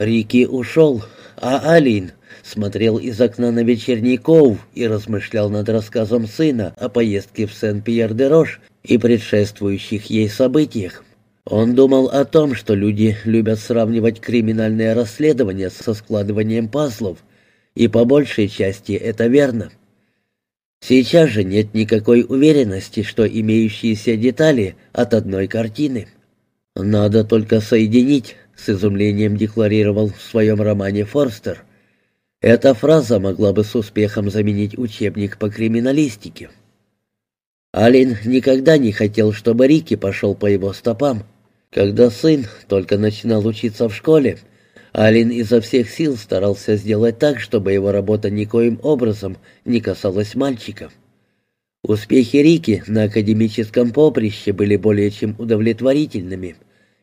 Рики ушел, а Алин смотрел из окна на вечерний Коув и размышлял над рассказом сына о поездке в Сен-Пьер-де-Рош и предшествующих ей событиях. Он думал о том, что люди любят сравнивать криминальные расследования со складыванием пазлов, и по большей части это верно. Сейчас же нет никакой уверенности, что имеющиеся детали от одной картины. Надо только соединить, с изумлением декларировал в своем романе Форстер. Эта фраза могла бы с успехом заменить учебник по криминалистике. Алин никогда не хотел, чтобы Рики пошел по его стопам. Когда сын только начинал учиться в школе, Алин изо всех сил старался сделать так, чтобы его работа никоим образом не касалась мальчика. Успехи Рики на академическом поприще были более чем удовлетворительными,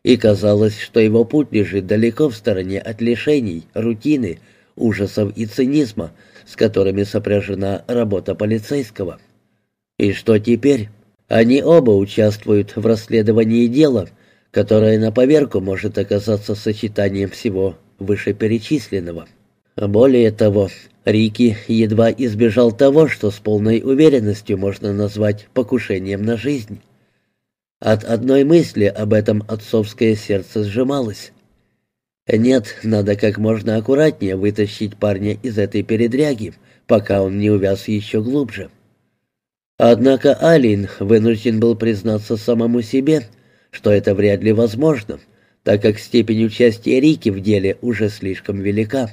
и казалось, что его путь лежит далеко в стороне от лишений, рутины, ужасов и цинизма, с которыми сопряжена работа полицейского. И что теперь? Они оба участвуют в расследовании дела — которое на поверку может оказаться сочетанием всего вышеперечисленного. Более того, Рики едва избежал того, что с полной уверенностью можно назвать покушением на жизнь. От одной мысли об этом отцовское сердце сжималось. Нет, надо как можно аккуратнее вытащить парня из этой передряги, пока он не увяз еще глубже. Однако Алин вынужден был признаться самому себе, что это вряд ли возможно, так как степень участия Рики в деле уже слишком велика.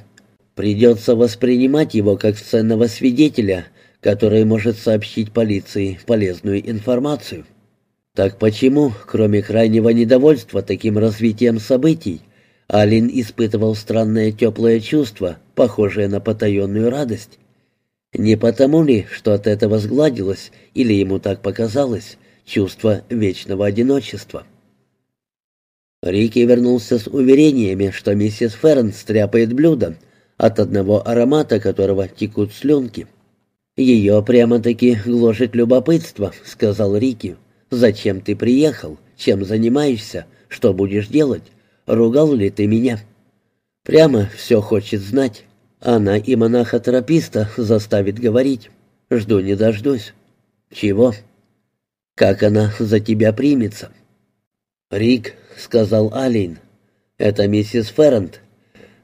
Придется воспринимать его как ценного свидетеля, который может сообщить полиции полезную информацию. Так почему, кроме крайнего недовольства таким развитием событий, Алин испытывал странное теплое чувство, похожее на потаенную радость? Не потому ли, что от этого сгладилось, или ему так показалось, чувство вечного одиночества. Рики вернулся с уверениями, что миссис Ферн стряпает блюдо, от одного аромата которого текут слюнки. «Ее прямо-таки гложет любопытство», — сказал Рики. «Зачем ты приехал? Чем занимаешься? Что будешь делать? Ругал ли ты меня?» «Прямо все хочет знать. Она и монаха-тераписта заставит говорить. Жду не дождусь». «Чего?» как она за тебя примется». «Рик», — сказал Алин, — «это миссис Феррент.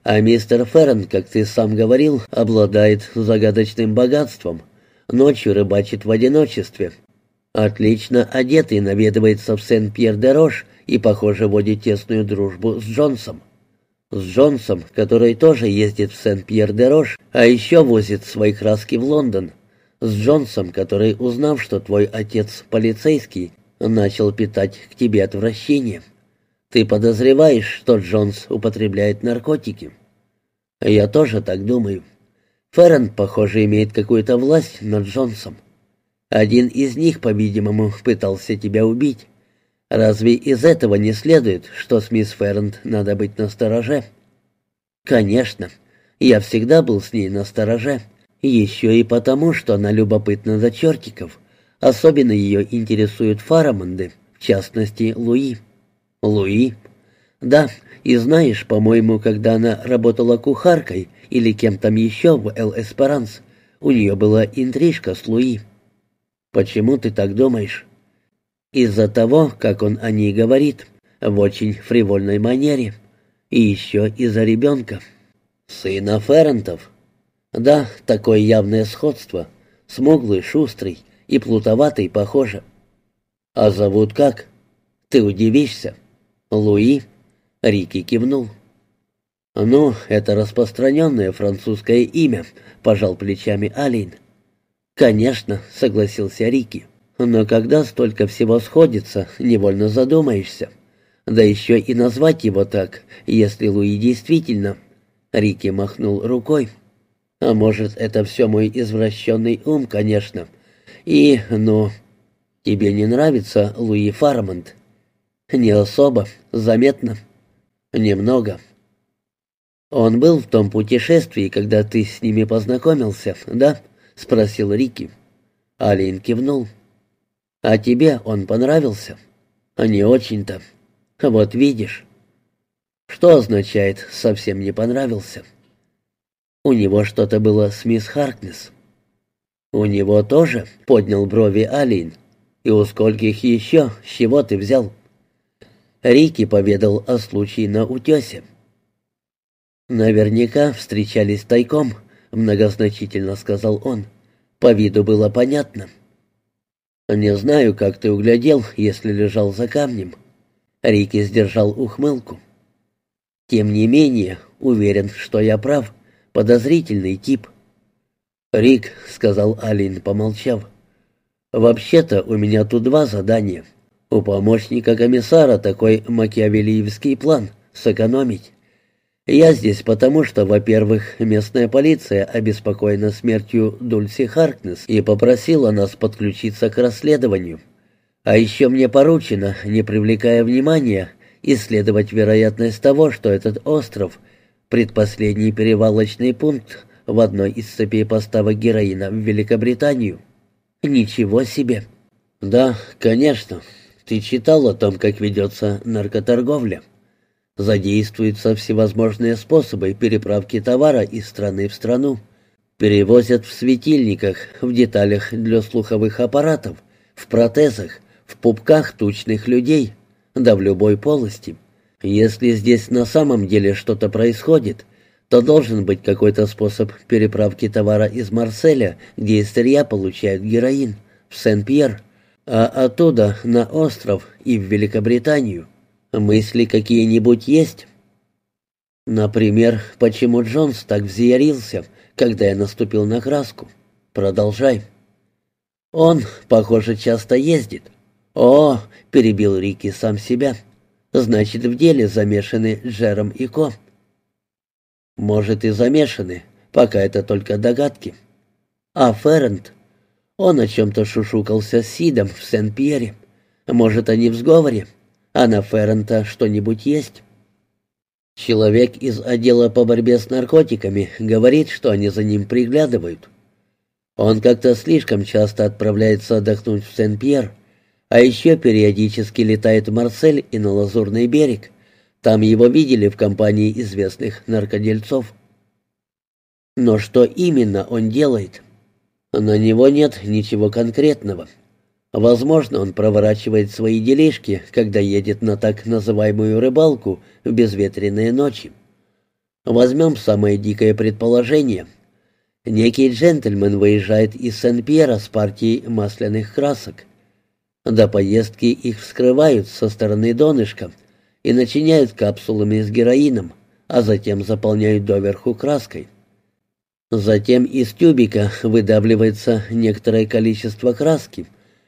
А мистер Феррент, как ты сам говорил, обладает загадочным богатством. Ночью рыбачит в одиночестве. Отлично одетый наведывается в Сен-Пьер-де-Рош и, похоже, водит тесную дружбу с Джонсом. С Джонсом, который тоже ездит в Сен-Пьер-де-Рош, а еще возит свои краски в Лондон с Джонсом, который, узнав, что твой отец полицейский, начал питать к тебе отвращение. Ты подозреваешь, что Джонс употребляет наркотики? Я тоже так думаю. Феррен, похоже, имеет какую-то власть над Джонсом. Один из них, по-видимому, пытался тебя убить. Разве из этого не следует, что с мисс Феррент надо быть настороже? Конечно, я всегда был с ней настороже. Еще и потому, что она любопытна до чертиков. Особенно ее интересуют фарамонды, в частности, Луи. Луи? Да, и знаешь, по-моему, когда она работала кухаркой или кем там еще в Эл Эсперанс, у нее была интрижка с Луи. Почему ты так думаешь? Из-за того, как он о ней говорит, в очень фривольной манере. И еще из-за ребенка. Сына Феррентов. Да, такое явное сходство. Смуглый, шустрый и плутоватый, похоже. А зовут как? Ты удивишься. Луи? Рики кивнул. «Ну, это распространенное французское имя», — пожал плечами Алин. «Конечно», — согласился Рики. «Но когда столько всего сходится, невольно задумаешься. Да еще и назвать его так, если Луи действительно...» Рики махнул рукой. А может, это все мой извращенный ум, конечно. И, ну, тебе не нравится Луи Фармонт? Не особо, заметно. Немного. Он был в том путешествии, когда ты с ними познакомился, да? Спросил Рики. Алин кивнул. А тебе он понравился? Не очень-то. Вот видишь. Что означает «совсем не понравился»? У него что-то было с мисс Харкнес. У него тоже поднял брови Алин. И у скольких еще, с чего ты взял? Рики поведал о случае на утесе. Наверняка встречались тайком, многозначительно сказал он. По виду было понятно. Не знаю, как ты углядел, если лежал за камнем. Рики сдержал ухмылку. Тем не менее, уверен, что я прав. Подозрительный тип. «Рик», — сказал Алин, помолчав, — «вообще-то у меня тут два задания. У помощника комиссара такой макиавелиевский план — сэкономить. Я здесь потому, что, во-первых, местная полиция обеспокоена смертью Дульси Харкнес и попросила нас подключиться к расследованию. А еще мне поручено, не привлекая внимания, исследовать вероятность того, что этот остров — предпоследний перевалочный пункт в одной из цепей поставок героина в Великобританию. Ничего себе. Да, конечно. Ты читал о том, как ведется наркоторговля. Задействуются всевозможные способы переправки товара из страны в страну. Перевозят в светильниках, в деталях для слуховых аппаратов, в протезах, в пупках тучных людей, да в любой полости. Если здесь на самом деле что-то происходит, то должен быть какой-то способ переправки товара из Марселя, где из сырья получают героин, в Сен-Пьер, а оттуда на остров и в Великобританию. Мысли какие-нибудь есть? Например, почему Джонс так взъярился, когда я наступил на краску? Продолжай. Он, похоже, часто ездит. О, перебил Рики сам себя. Значит, в деле замешаны Джером и Ко. Может, и замешаны, пока это только догадки. А Феррент? Он о чем-то шушукался с Сидом в Сен-Пьере. Может, они в сговоре? А на Феррента что-нибудь есть? Человек из отдела по борьбе с наркотиками говорит, что они за ним приглядывают. Он как-то слишком часто отправляется отдохнуть в Сен-Пьер, а еще периодически летает в Марсель и на Лазурный берег. Там его видели в компании известных наркодельцов. Но что именно он делает? На него нет ничего конкретного. Возможно, он проворачивает свои делишки, когда едет на так называемую рыбалку в безветренные ночи. Возьмем самое дикое предположение. Некий джентльмен выезжает из Сен-Пьера с партией масляных красок. До поездки их вскрывают со стороны донышка и начиняют капсулами с героином, а затем заполняют доверху краской. Затем из тюбика выдавливается некоторое количество краски,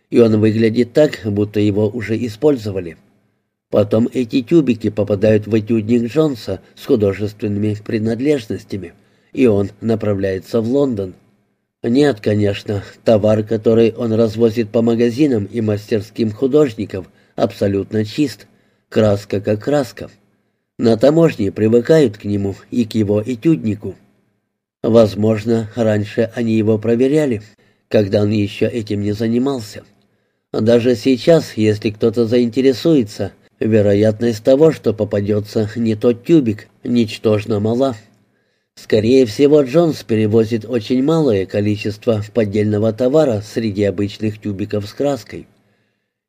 и он выглядит так, будто его уже использовали. Потом эти тюбики попадают в этюдник Джонса с художественными принадлежностями, и он направляется в Лондон. Нет, конечно, товар, который он развозит по магазинам и мастерским художников, абсолютно чист, краска как краска. На таможне привыкают к нему и к его этюднику. Возможно, раньше они его проверяли, когда он еще этим не занимался. Даже сейчас, если кто-то заинтересуется, вероятность того, что попадется не тот тюбик, ничтожно мала. Скорее всего, Джонс перевозит очень малое количество поддельного товара среди обычных тюбиков с краской.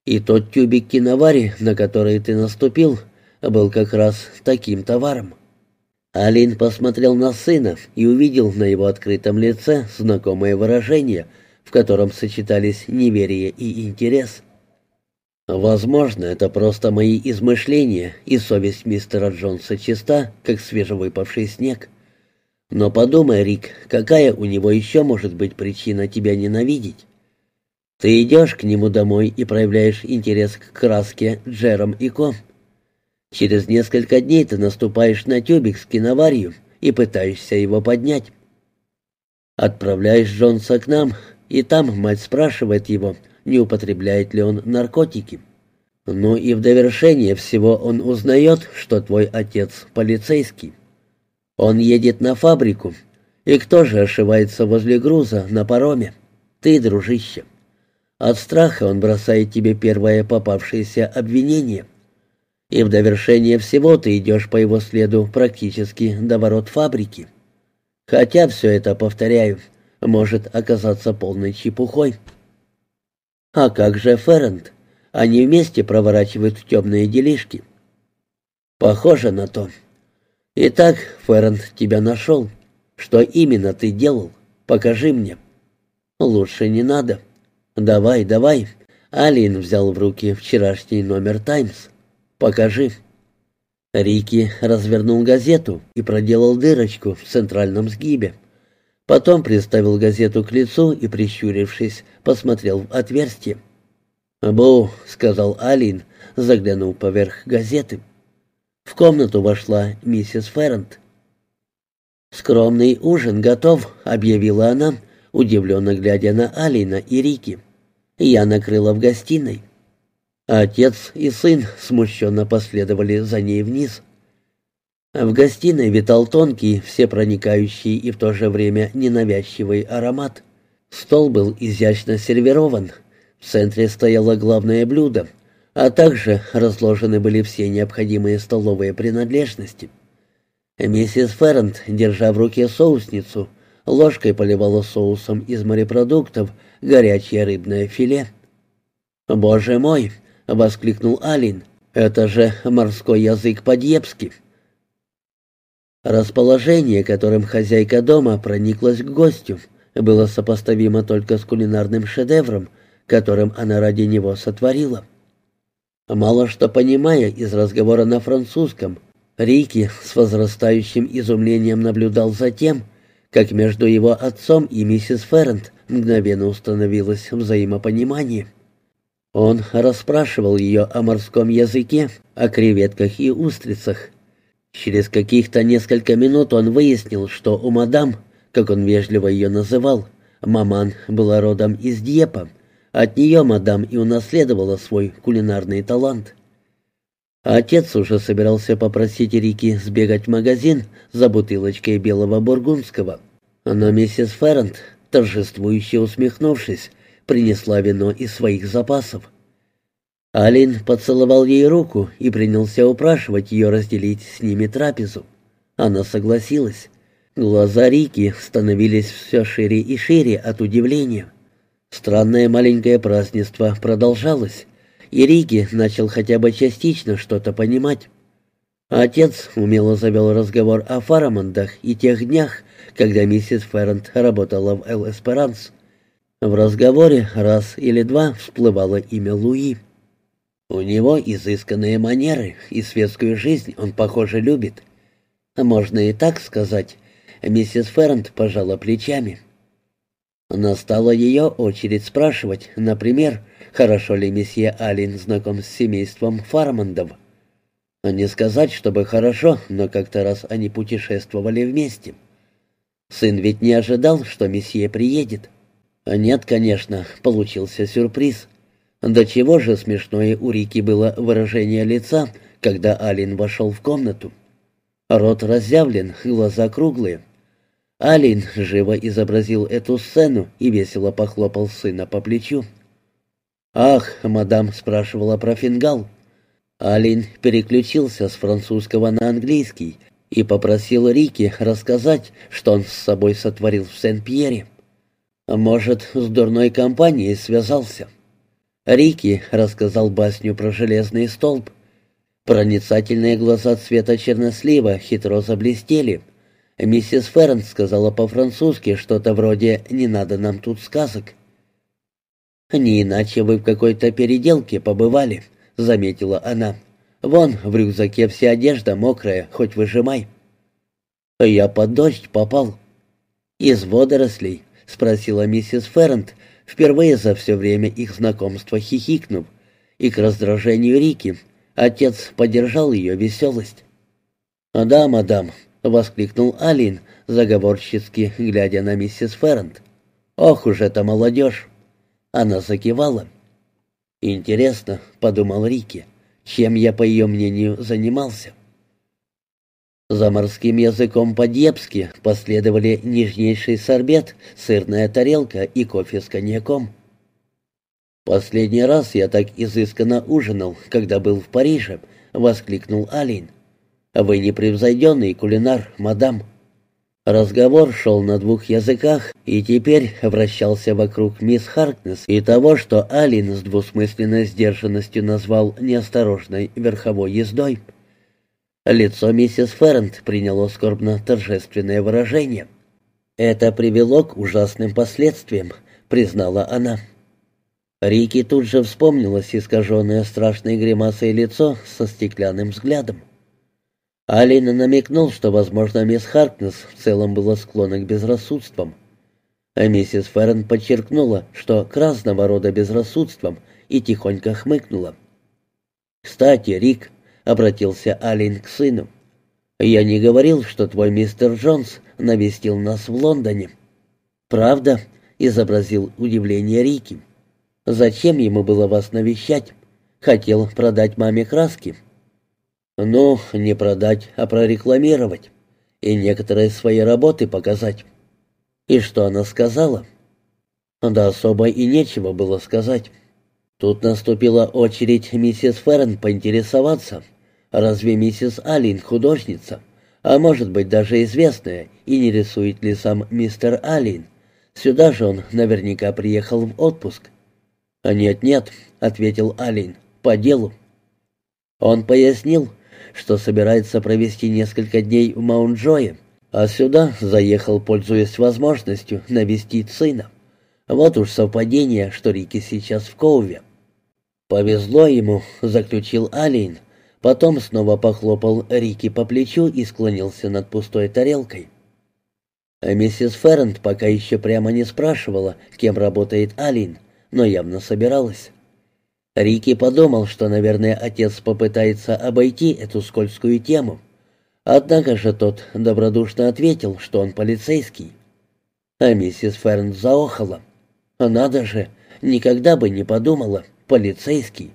И тот тюбик киновари, на который ты наступил, был как раз таким товаром. Алин посмотрел на сына и увидел на его открытом лице знакомое выражение, в котором сочетались неверие и интерес. Возможно, это просто мои измышления, и совесть мистера Джонса чиста, как свежевыпавший снег. Но подумай, Рик, какая у него еще может быть причина тебя ненавидеть? Ты идешь к нему домой и проявляешь интерес к краске Джером и Ко. Через несколько дней ты наступаешь на тюбик с киноварью и пытаешься его поднять. Отправляешь Джонса к нам, и там мать спрашивает его, не употребляет ли он наркотики. Ну и в довершение всего он узнает, что твой отец полицейский. Он едет на фабрику. И кто же ошивается возле груза на пароме? Ты, дружище. От страха он бросает тебе первое попавшееся обвинение. И в довершение всего ты идешь по его следу практически до ворот фабрики. Хотя все это, повторяю, может оказаться полной чепухой. А как же Феррент? Они вместе проворачивают темные делишки. Похоже на то. Итак, Феррент тебя нашел. Что именно ты делал? Покажи мне. Лучше не надо. Давай, давай. Алин взял в руки вчерашний номер «Таймс». Покажи. Рики развернул газету и проделал дырочку в центральном сгибе. Потом приставил газету к лицу и, прищурившись, посмотрел в отверстие. «Бу», — сказал Алин, заглянув поверх газеты. В комнату вошла миссис Феррент. «Скромный ужин готов», — объявила она, удивленно глядя на Алина и Рики. «Я накрыла в гостиной». Отец и сын смущенно последовали за ней вниз. В гостиной витал тонкий, всепроникающий и в то же время ненавязчивый аромат. Стол был изящно сервирован. В центре стояло главное блюдо, а также разложены были все необходимые столовые принадлежности. Миссис Феррент, держа в руке соусницу, ложкой поливала соусом из морепродуктов горячее рыбное филе. «Боже мой!» — воскликнул Алин. «Это же морской язык по-дьепски». Расположение, которым хозяйка дома прониклась к гостю, было сопоставимо только с кулинарным шедевром, которым она ради него сотворила. Мало что понимая из разговора на французском, Рики с возрастающим изумлением наблюдал за тем, как между его отцом и миссис Феррент мгновенно установилось взаимопонимание. Он расспрашивал ее о морском языке, о креветках и устрицах. Через каких-то несколько минут он выяснил, что у мадам, как он вежливо ее называл, маман была родом из Дьепа. От нее мадам и унаследовала свой кулинарный талант. Отец уже собирался попросить Рики сбегать в магазин за бутылочкой белого бургундского, но миссис Феррент, торжествующе усмехнувшись, принесла вино из своих запасов. Алин поцеловал ей руку и принялся упрашивать ее разделить с ними трапезу. Она согласилась. Глаза Рики становились все шире и шире от удивления. Странное маленькое празднество продолжалось, и Рики начал хотя бы частично что-то понимать. Отец умело завел разговор о Фарамондах и тех днях, когда миссис Феррент работала в Эл Эсперанс. В разговоре раз или два всплывало имя Луи. У него изысканные манеры, и светскую жизнь он, похоже, любит. Можно и так сказать. Миссис Феррент пожала плечами. Настала ее очередь спрашивать, например, хорошо ли месье Алин знаком с семейством Фармандов. Не сказать, чтобы хорошо, но как-то раз они путешествовали вместе. Сын ведь не ожидал, что месье приедет. Нет, конечно, получился сюрприз. До чего же смешное у Рики было выражение лица, когда Алин вошел в комнату. Рот разъявлен, глаза круглые. Алин живо изобразил эту сцену и весело похлопал сына по плечу. «Ах, мадам спрашивала про фингал». Алин переключился с французского на английский и попросил Рики рассказать, что он с собой сотворил в Сен-Пьере. Может, с дурной компанией связался. Рики рассказал басню про железный столб. Проницательные глаза цвета чернослива хитро заблестели. Миссис Ферн сказала по-французски что-то вроде «не надо нам тут сказок». «Не иначе вы в какой-то переделке побывали», — заметила она. «Вон, в рюкзаке вся одежда мокрая, хоть выжимай». «Я под дождь попал». «Из водорослей», — спросила миссис Феррент, впервые за все время их знакомства хихикнув, и к раздражению Рики отец поддержал ее веселость. «Да, мадам», — воскликнул Алин, заговорчески глядя на миссис Феррент. «Ох уж эта молодежь!» Она закивала. «Интересно», — подумал Рики, — «чем я, по ее мнению, занимался?» За морским языком по-дьепски последовали нежнейший сорбет, сырная тарелка и кофе с коньяком. Последний раз я так изысканно ужинал, когда был в Париже, — воскликнул Алин. «Вы непревзойденный кулинар, мадам». Разговор шел на двух языках и теперь вращался вокруг мисс Харкнес и того, что Алин с двусмысленной сдержанностью назвал неосторожной верховой ездой. Лицо миссис Феррент приняло скорбно-торжественное выражение. «Это привело к ужасным последствиям», — признала она. Рики тут же вспомнилось искаженное страшной гримасой лицо со стеклянным взглядом. Алина намекнул, что, возможно, мисс Харкнес в целом была склонна к безрассудствам. А миссис Феррен подчеркнула, что к разного рода безрассудствам, и тихонько хмыкнула. «Кстати, Рик», — обратился Алин к сыну, — «я не говорил, что твой мистер Джонс навестил нас в Лондоне». «Правда?» — изобразил удивление Рики. «Зачем ему было вас навещать? Хотел продать маме краски». Ну, не продать, а прорекламировать. И некоторые свои работы показать. И что она сказала? Да особо и нечего было сказать. Тут наступила очередь миссис Феррен поинтересоваться, разве миссис Алин художница, а может быть даже известная, и не рисует ли сам мистер Алин. Сюда же он наверняка приехал в отпуск. «Нет-нет», — ответил Алин, — «по делу». Он пояснил, что собирается провести несколько дней в Маунт-Джое, а сюда заехал, пользуясь возможностью, навестить сына. Вот уж совпадение, что Рики сейчас в Коуве. «Повезло ему», — заключил Алин. Потом снова похлопал Рики по плечу и склонился над пустой тарелкой. А миссис Феррент пока еще прямо не спрашивала, кем работает Алин, но явно собиралась. Рики подумал, что, наверное, отец попытается обойти эту скользкую тему. Однако же тот добродушно ответил, что он полицейский. А миссис Ферн заохала. Надо же, никогда бы не подумала, полицейский.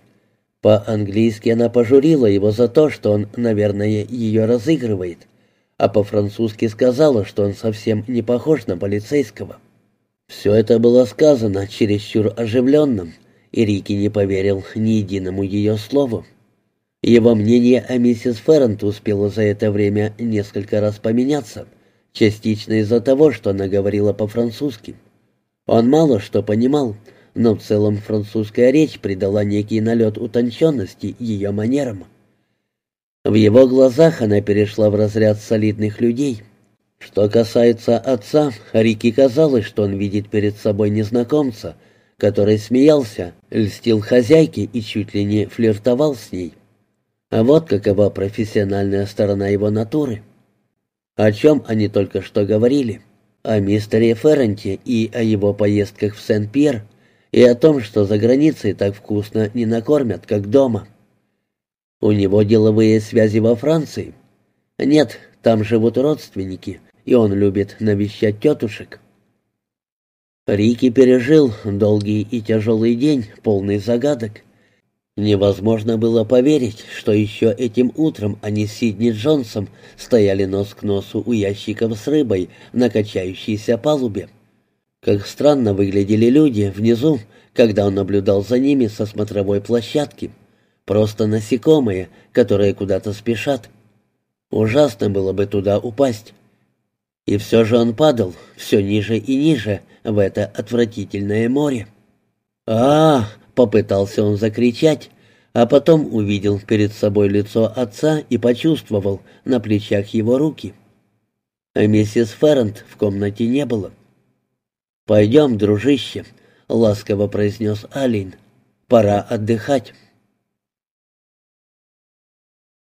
По-английски она пожурила его за то, что он, наверное, ее разыгрывает, а по-французски сказала, что он совсем не похож на полицейского. Все это было сказано чересчур оживленным, и Рики не поверил ни единому ее слову. Его мнение о миссис Феррент успело за это время несколько раз поменяться, частично из-за того, что она говорила по-французски. Он мало что понимал, но в целом французская речь придала некий налет утонченности ее манерам. В его глазах она перешла в разряд солидных людей. Что касается отца, Рики казалось, что он видит перед собой незнакомца — который смеялся, льстил хозяйке и чуть ли не флиртовал с ней. А вот какова профессиональная сторона его натуры. О чем они только что говорили? О мистере Ферренте и о его поездках в Сен-Пьер, и о том, что за границей так вкусно не накормят, как дома. У него деловые связи во Франции. Нет, там живут родственники, и он любит навещать тетушек. Рики пережил долгий и тяжелый день, полный загадок. Невозможно было поверить, что еще этим утром они с Сидни Джонсом стояли нос к носу у ящиков с рыбой на качающейся палубе. Как странно выглядели люди внизу, когда он наблюдал за ними со смотровой площадки. Просто насекомые, которые куда-то спешат. Ужасно было бы туда упасть. И все же он падал, все ниже и ниже, в это отвратительное море. а, попытался он закричать, а потом увидел перед собой лицо отца и почувствовал на плечах его руки. А миссис Феррент в комнате не было. «Пойдем, дружище», — ласково произнес Алин. «Пора отдыхать».